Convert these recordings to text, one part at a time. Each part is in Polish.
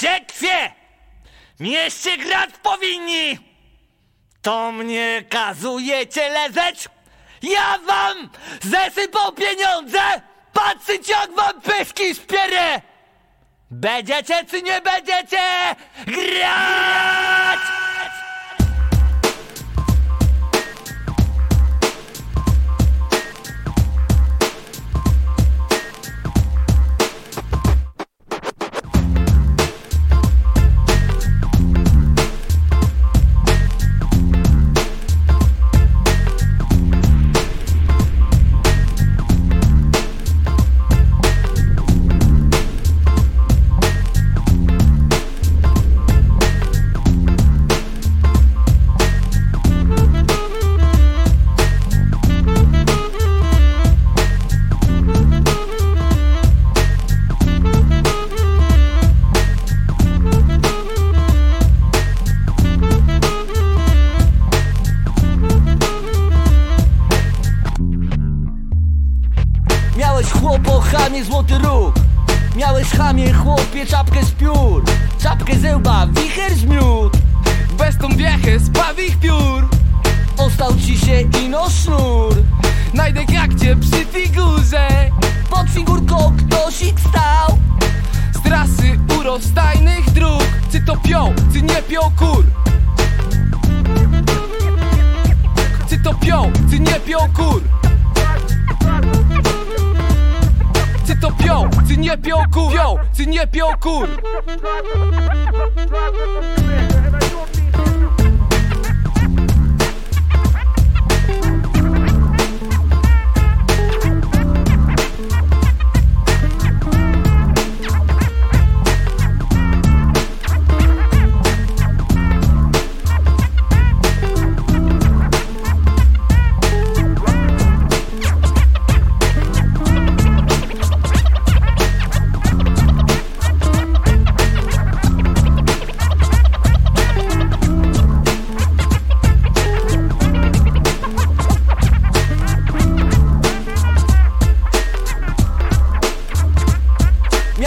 Siekwie! Mieście grać powinni! To mnie kazujecie lezeć? Ja wam zesypał pieniądze! Patrzcie jak wam pyski spierę! Będziecie czy nie będziecie grać? Miałeś chłopo, chamie, złoty róg Miałeś chamie, chłopie, czapkę z piór. Czapkę zełba, wicher z miód Bez tą wiechę z ich piór. Ostał ci się ino sznur. Najdę jak cię przy figurze. Pod figurką ktośik stał. Z trasy urostajnych dróg. Czy to pią, czy nie pią kur? Czy to pią, czy nie pią kur kur Pią, czy nie pią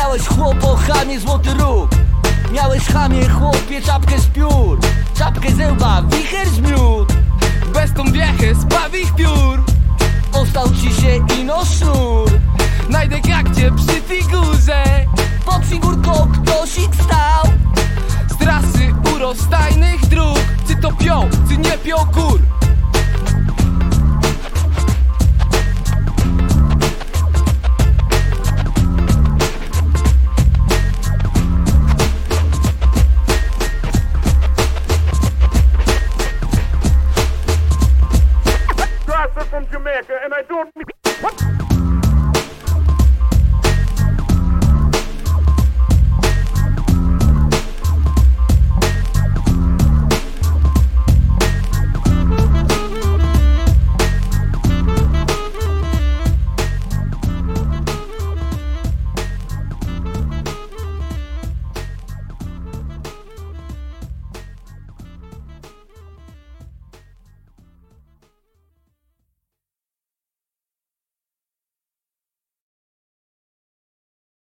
Miałeś chłopo, chamie, złoty róg. Miałeś chamie, chłopie, czapkę z piór. Czapkę zełba, wicher z miód. Bez tą wiechę z ich piór. Ostał ci się ino sznur Najdę jak cię przy figurze. Pod figurką ktośik stał Z trasy urostajnych dróg. Czy to pią, czy nie pią kur and I don't mean. What?